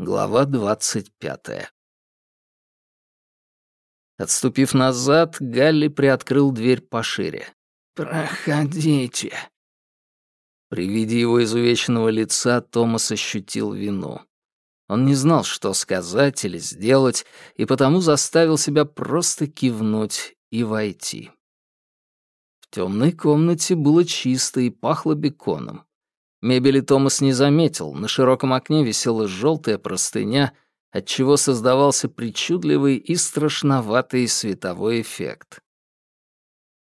Глава двадцать пятая. Отступив назад, Галли приоткрыл дверь пошире. «Проходите». При виде его изувеченного лица Томас ощутил вину. Он не знал, что сказать или сделать, и потому заставил себя просто кивнуть и войти. В темной комнате было чисто и пахло беконом. Мебели Томас не заметил, на широком окне висела желтая простыня, отчего создавался причудливый и страшноватый световой эффект.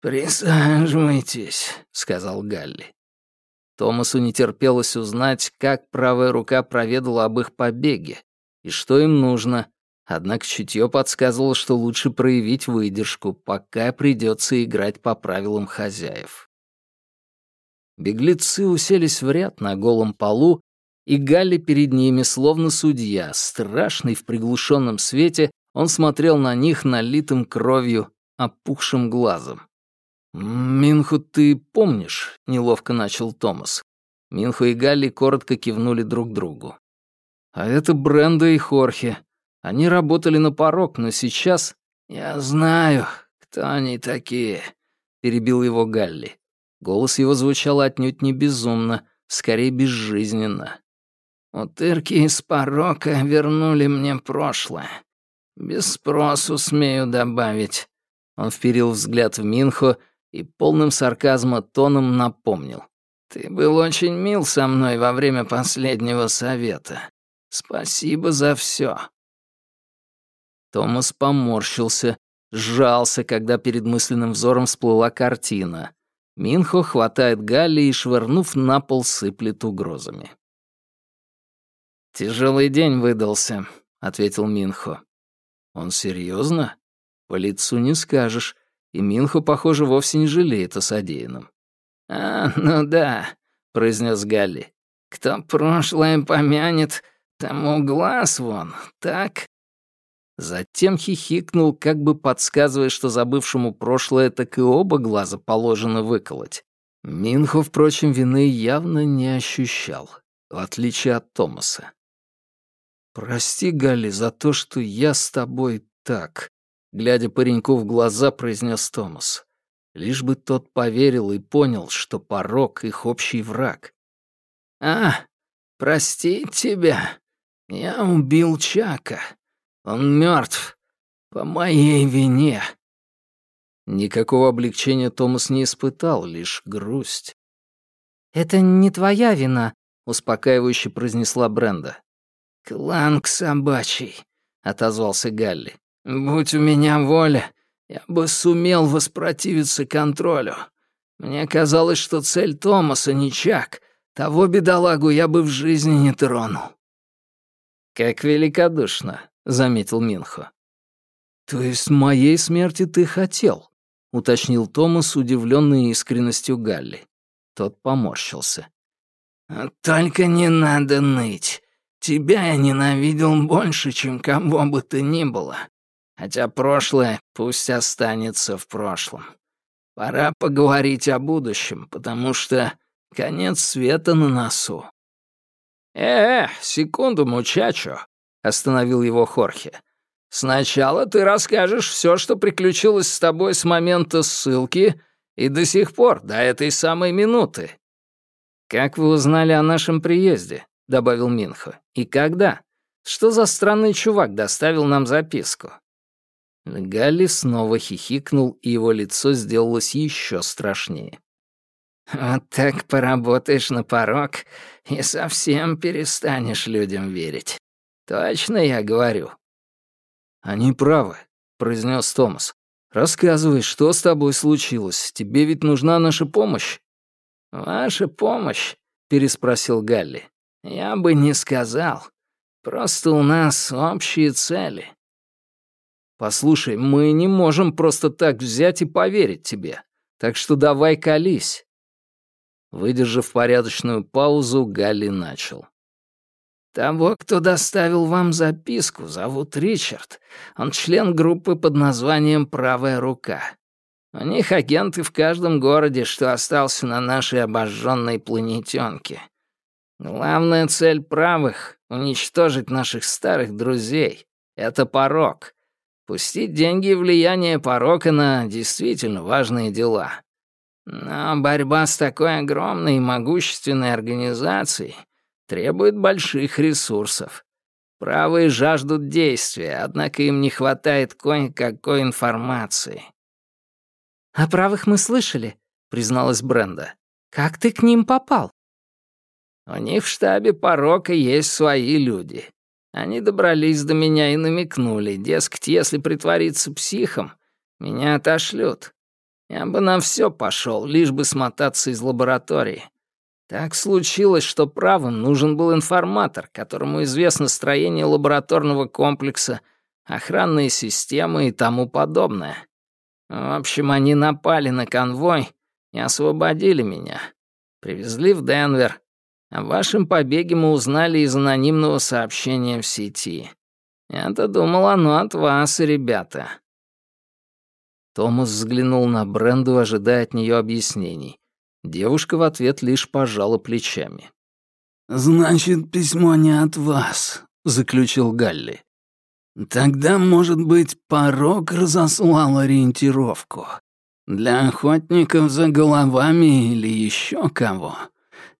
«Присаживайтесь», — сказал Галли. Томасу не терпелось узнать, как правая рука проведала об их побеге и что им нужно, однако чутье подсказывало, что лучше проявить выдержку, пока придется играть по правилам хозяев. Беглецы уселись в ряд на голом полу, и Галли перед ними, словно судья, страшный в приглушенном свете, он смотрел на них налитым кровью, опухшим глазом. «Минху ты помнишь?» — неловко начал Томас. Минху и Галли коротко кивнули друг другу. «А это Бренда и Хорхе. Они работали на порог, но сейчас...» «Я знаю, кто они такие», — перебил его Галли. Голос его звучал отнюдь не безумно, скорее безжизненно. «Утырки из порока вернули мне прошлое. Без спросу смею добавить». Он вперил взгляд в Минхо и полным сарказма тоном напомнил. «Ты был очень мил со мной во время последнего совета. Спасибо за все. Томас поморщился, сжался, когда перед мысленным взором всплыла картина. Минхо хватает Галли и, швырнув на пол, сыплет угрозами. «Тяжелый день выдался», — ответил Минхо. «Он серьезно? По лицу не скажешь, и Минхо, похоже, вовсе не жалеет о содеянном». «А, ну да», — произнес Галли. «Кто прошлое помянет, тому глаз вон, так?» Затем хихикнул, как бы подсказывая, что забывшему прошлое так и оба глаза положено выколоть. Минхо, впрочем, вины явно не ощущал, в отличие от Томаса. «Прости, Галли, за то, что я с тобой так», — глядя пареньку в глаза, произнес Томас. Лишь бы тот поверил и понял, что порог — их общий враг. «А, прости тебя. Я убил Чака», он мертв. По моей вине. Никакого облегчения Томас не испытал, лишь грусть. «Это не твоя вина», — успокаивающе произнесла Бренда. «Кланг собачий», — отозвался Галли. «Будь у меня воля, я бы сумел воспротивиться контролю. Мне казалось, что цель Томаса не Чак. Того бедолагу я бы в жизни не тронул». «Как великодушно», — заметил Минхо. «То есть моей смерти ты хотел?» — уточнил Томас, удивленный искренностью Галли. Тот поморщился. «Только не надо ныть. Тебя я ненавидел больше, чем кого бы ты ни было. Хотя прошлое пусть останется в прошлом. Пора поговорить о будущем, потому что конец света на носу». «Э, -э секунду, мучачо», остановил его Хорхе. «Сначала ты расскажешь все, что приключилось с тобой с момента ссылки и до сих пор, до этой самой минуты». «Как вы узнали о нашем приезде?» — добавил Минхо. «И когда? Что за странный чувак доставил нам записку?» Галли снова хихикнул, и его лицо сделалось еще страшнее. «Вот так поработаешь на порог и совсем перестанешь людям верить. Точно я говорю». «Они правы», — произнес Томас. «Рассказывай, что с тобой случилось? Тебе ведь нужна наша помощь?» «Ваша помощь?» — переспросил Галли. «Я бы не сказал. Просто у нас общие цели». «Послушай, мы не можем просто так взять и поверить тебе, так что давай колись». Выдержав порядочную паузу, Галли начал. Того, кто доставил вам записку, зовут Ричард. Он член группы под названием «Правая рука». У них агенты в каждом городе, что остался на нашей обожженной планетенке. Главная цель правых — Уничтожить наших старых друзей — это порок. Пустить деньги и влияние порока на действительно важные дела. Но борьба с такой огромной и могущественной организацией требует больших ресурсов. Правые жаждут действия, однако им не хватает кое-какой информации. «О правых мы слышали», — призналась Бренда. «Как ты к ним попал?» «У них в штабе порока есть свои люди. Они добрались до меня и намекнули, дескать, если притвориться психом, меня отошлют. Я бы на все пошел, лишь бы смотаться из лаборатории. Так случилось, что правым нужен был информатор, которому известно строение лабораторного комплекса, охранные системы и тому подобное. В общем, они напали на конвой и освободили меня. Привезли в Денвер, о вашем побеге мы узнали из анонимного сообщения в сети. Я-то думал, оно от вас, ребята». Томас взглянул на Бренду, ожидая от нее объяснений. Девушка в ответ лишь пожала плечами. «Значит, письмо не от вас», — заключил Галли. «Тогда, может быть, порог разослал ориентировку. Для охотников за головами или еще кого.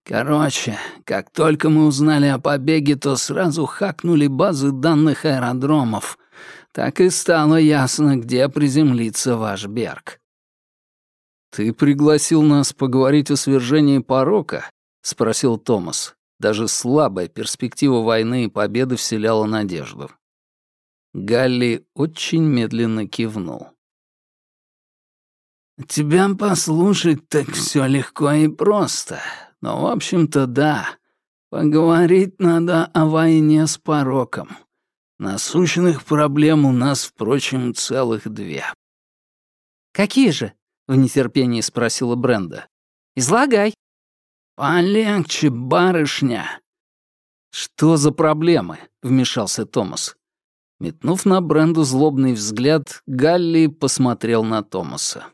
Короче, как только мы узнали о побеге, то сразу хакнули базы данных аэродромов. Так и стало ясно, где приземлится ваш Берг. «Ты пригласил нас поговорить о свержении порока?» — спросил Томас. Даже слабая перспектива войны и победы вселяла надежду. Галли очень медленно кивнул. «Тебя послушать так все легко и просто. Но, в общем-то, да. Поговорить надо о войне с пороком. Насущных проблем у нас, впрочем, целых две. «Какие же?» — в нетерпении спросила Бренда. «Излагай». «Полегче, барышня». «Что за проблемы?» — вмешался Томас. Метнув на Бренду злобный взгляд, Галли посмотрел на Томаса.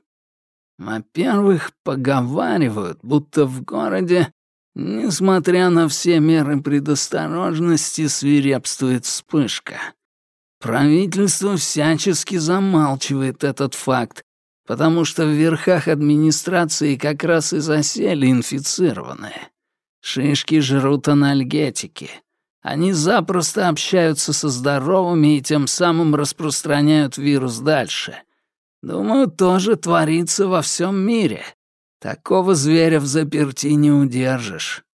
Во-первых, поговаривают, будто в городе, несмотря на все меры предосторожности, свирепствует вспышка. Правительство всячески замалчивает этот факт, потому что в верхах администрации как раз и засели инфицированные. Шишки жрут анальгетики. Они запросто общаются со здоровыми и тем самым распространяют вирус дальше — Думаю, тоже творится во всем мире. Такого зверя в заперти не удержишь».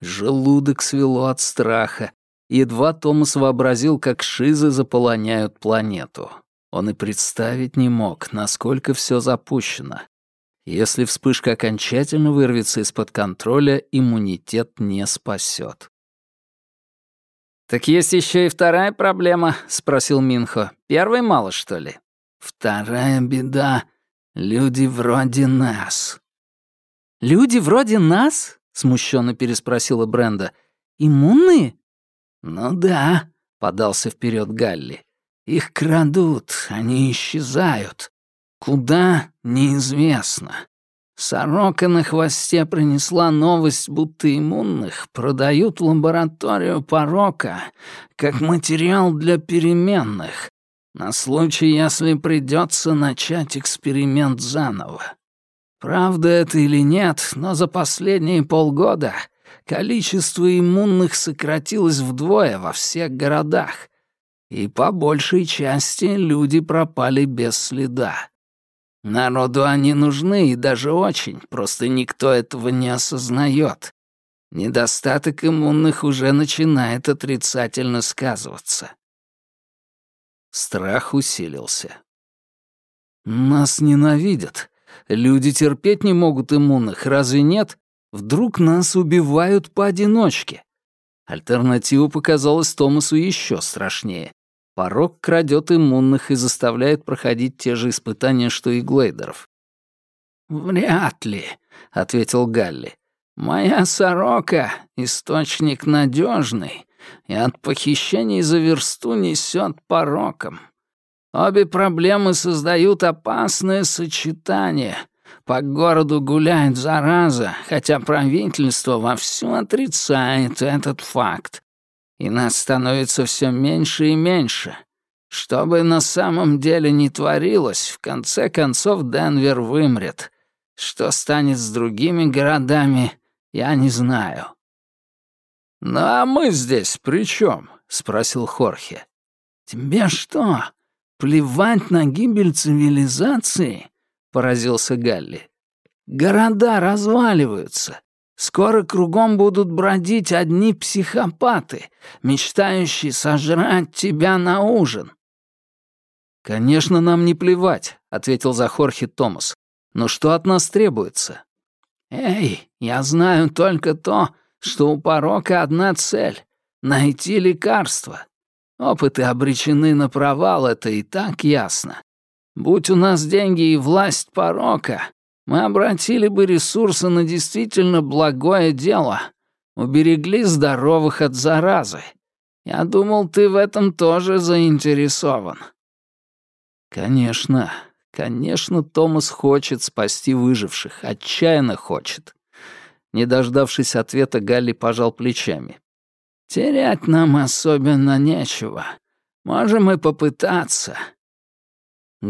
Желудок свело от страха. Едва Томас вообразил, как шизы заполоняют планету. Он и представить не мог, насколько все запущено. Если вспышка окончательно вырвется из-под контроля, иммунитет не спасет. «Так есть еще и вторая проблема?» — спросил Минхо. «Первой мало, что ли?» Вторая беда — люди вроде нас». «Люди вроде нас?» — смущенно переспросила Бренда. «Иммунные?» «Ну да», — подался вперед Галли. «Их крадут, они исчезают. Куда — неизвестно. Сорока на хвосте принесла новость, будто иммунных продают лабораторию порока как материал для переменных, на случай, если придется начать эксперимент заново. Правда это или нет, но за последние полгода количество иммунных сократилось вдвое во всех городах, и по большей части люди пропали без следа. Народу они нужны и даже очень, просто никто этого не осознает. Недостаток иммунных уже начинает отрицательно сказываться. Страх усилился. «Нас ненавидят. Люди терпеть не могут иммунных, разве нет? Вдруг нас убивают поодиночке?» Альтернатива показалась Томасу еще страшнее. Порог крадет иммунных и заставляет проходить те же испытания, что и глейдеров. «Вряд ли», — ответил Галли. «Моя сорока — источник надежный, и от похищений за версту несет пороком. Обе проблемы создают опасное сочетание. По городу гуляет зараза, хотя правительство вовсю отрицает этот факт. И нас становится все меньше и меньше. Что бы на самом деле ни творилось, в конце концов Денвер вымрет. Что станет с другими городами, я не знаю. «Ну а мы здесь при чем? спросил Хорхе. «Тебе что, плевать на гибель цивилизации?» — поразился Галли. «Города разваливаются. Скоро кругом будут бродить одни психопаты, мечтающие сожрать тебя на ужин». «Конечно, нам не плевать», — ответил за Хорхе Томас. «Но что от нас требуется?» «Эй, я знаю только то, что у порока одна цель — найти лекарство. Опыты обречены на провал, это и так ясно. Будь у нас деньги и власть порока, мы обратили бы ресурсы на действительно благое дело, уберегли здоровых от заразы. Я думал, ты в этом тоже заинтересован». «Конечно, конечно, Томас хочет спасти выживших, отчаянно хочет». Не дождавшись ответа, Галли пожал плечами. Терять нам особенно нечего. Можем и попытаться».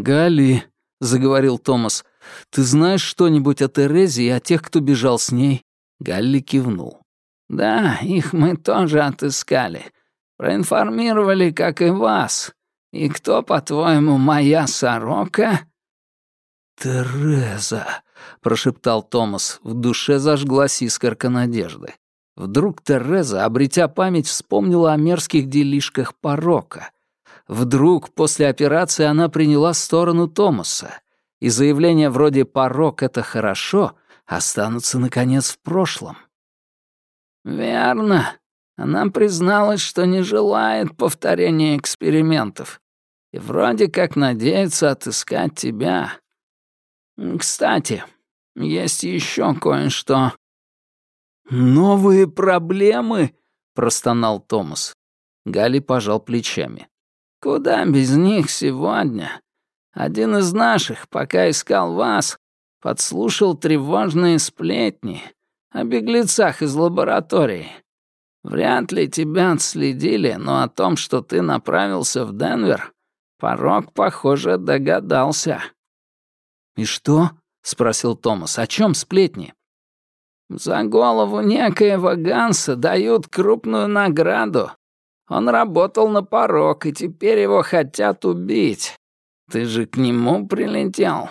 «Галли», — заговорил Томас, — «ты знаешь что-нибудь о Терезе и о тех, кто бежал с ней?» Галли кивнул. «Да, их мы тоже отыскали. Проинформировали, как и вас. И кто, по-твоему, моя сорока?» «Тереза», — прошептал Томас. В душе зажглась искорка надежды. Вдруг Тереза, обретя память, вспомнила о мерзких делишках порока. Вдруг после операции она приняла сторону Томаса, и заявления вроде «порок — это хорошо» останутся, наконец, в прошлом. «Верно. Она призналась, что не желает повторения экспериментов и вроде как надеется отыскать тебя. Кстати, есть еще кое-что. «Новые проблемы?» — простонал Томас. Гали пожал плечами. «Куда без них сегодня? Один из наших, пока искал вас, подслушал тревожные сплетни о беглецах из лаборатории. Вряд ли тебя отследили, но о том, что ты направился в Денвер, порог, похоже, догадался». «И что?» — спросил Томас. «О чем сплетни?» За голову некоего Ганса дают крупную награду. Он работал на порог, и теперь его хотят убить. Ты же к нему прилетел.